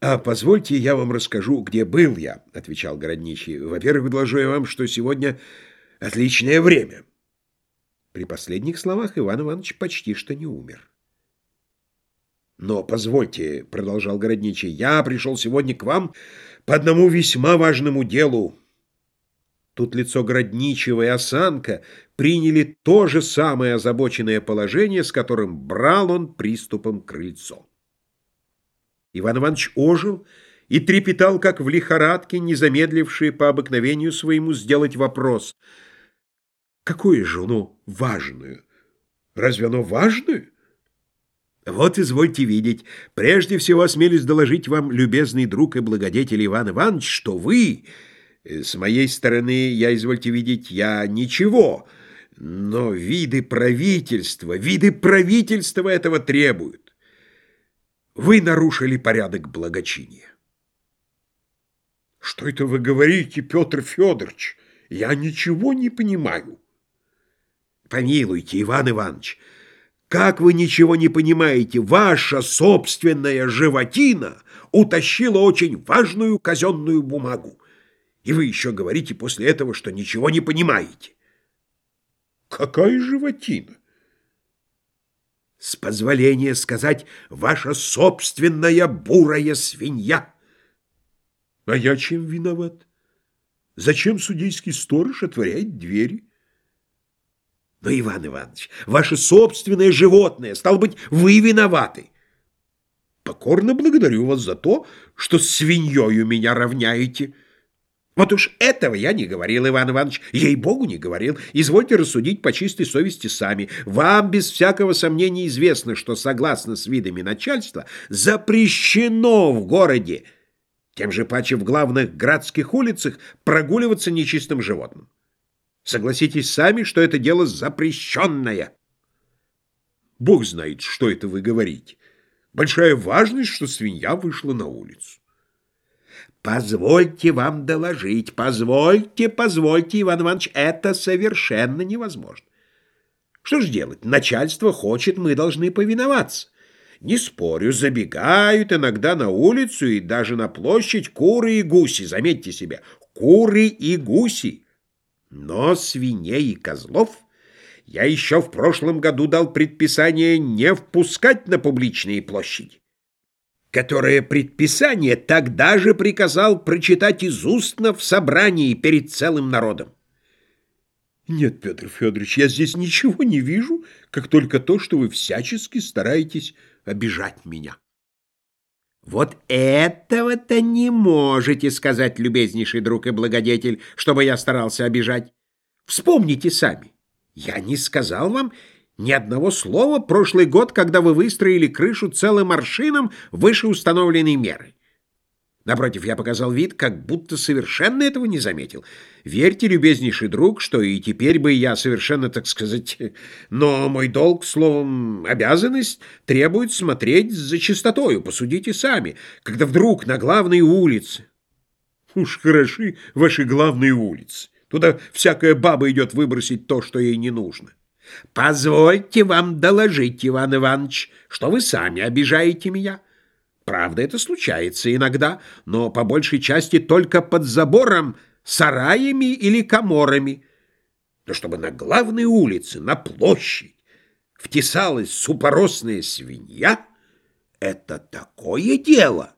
«А позвольте, я вам расскажу, где был я», — отвечал городничий. «Во-первых, доложу я вам, что сегодня отличное время». При последних словах Иван Иванович почти что не умер. «Но позвольте», — продолжал городничий, — «я пришел сегодня к вам по одному весьма важному делу». Тут лицо городничего и осанка приняли то же самое озабоченное положение, с которым брал он приступом крыльцо. Иван Иванович ожил и трепетал, как в лихорадке, не замедливший по обыкновению своему сделать вопрос. Какое же оно важное? Разве оно важное? Вот извольте видеть. Прежде всего осмелюсь доложить вам, любезный друг и благодетель Иван Иванович, что вы, э, с моей стороны, я, извольте видеть, я ничего, но виды правительства, виды правительства этого требуют. Вы нарушили порядок благочиния. Что это вы говорите, Петр Федорович? Я ничего не понимаю. Помилуйте, Иван Иванович, как вы ничего не понимаете? Ваша собственная животина утащила очень важную казенную бумагу. И вы еще говорите после этого, что ничего не понимаете. Какая животина? С позволения сказать, ваша собственная бурая свинья. А я чем виноват? Зачем судейский сторож отворяет двери? Но, Иван Иванович, ваше собственное животное, стало быть, вы виноваты. Покорно благодарю вас за то, что свиньей у меня равняете. Вот уж этого я не говорил, Иван Иванович, ей-богу не говорил. Извольте рассудить по чистой совести сами. Вам без всякого сомнения известно, что, согласно с видами начальства, запрещено в городе, тем же паче в главных градских улицах, прогуливаться нечистым животным. Согласитесь сами, что это дело запрещенное. Бог знает, что это вы говорите. Большая важность, что свинья вышла на улицу. Позвольте вам доложить, позвольте, позвольте, Иван Иванович, это совершенно невозможно. Что ж делать? Начальство хочет, мы должны повиноваться. Не спорю, забегают иногда на улицу и даже на площадь куры и гуси, заметьте себе, куры и гуси. Но свиней и козлов я еще в прошлом году дал предписание не впускать на публичные площади которое предписание тогда же приказал прочитать из устно в собрании перед целым народом. Нет, Петр Федорович, я здесь ничего не вижу, как только то, что вы всячески стараетесь обижать меня. Вот этого-то не можете сказать, любезнейший друг и благодетель, чтобы я старался обижать. Вспомните сами. Я не сказал вам ни одного слова прошлый год, когда вы выстроили крышу целым аршином выше установленной меры. Напротив, я показал вид, как будто совершенно этого не заметил. Верьте, любезнейший друг, что и теперь бы я совершенно, так сказать... Но мой долг, словом, обязанность требует смотреть за чистотою. Посудите сами, когда вдруг на главной улице... Уж хороши ваши главные улицы. Туда всякая баба идет выбросить то, что ей не нужно. Позвольте вам доложить, Иван Иванович, что вы сами обижаете меня. Правда, это случается иногда, но по большей части только под забором, сараями или коморами. Но чтобы на главной улице, на площадь, втесалась супоросная свинья, это такое дело —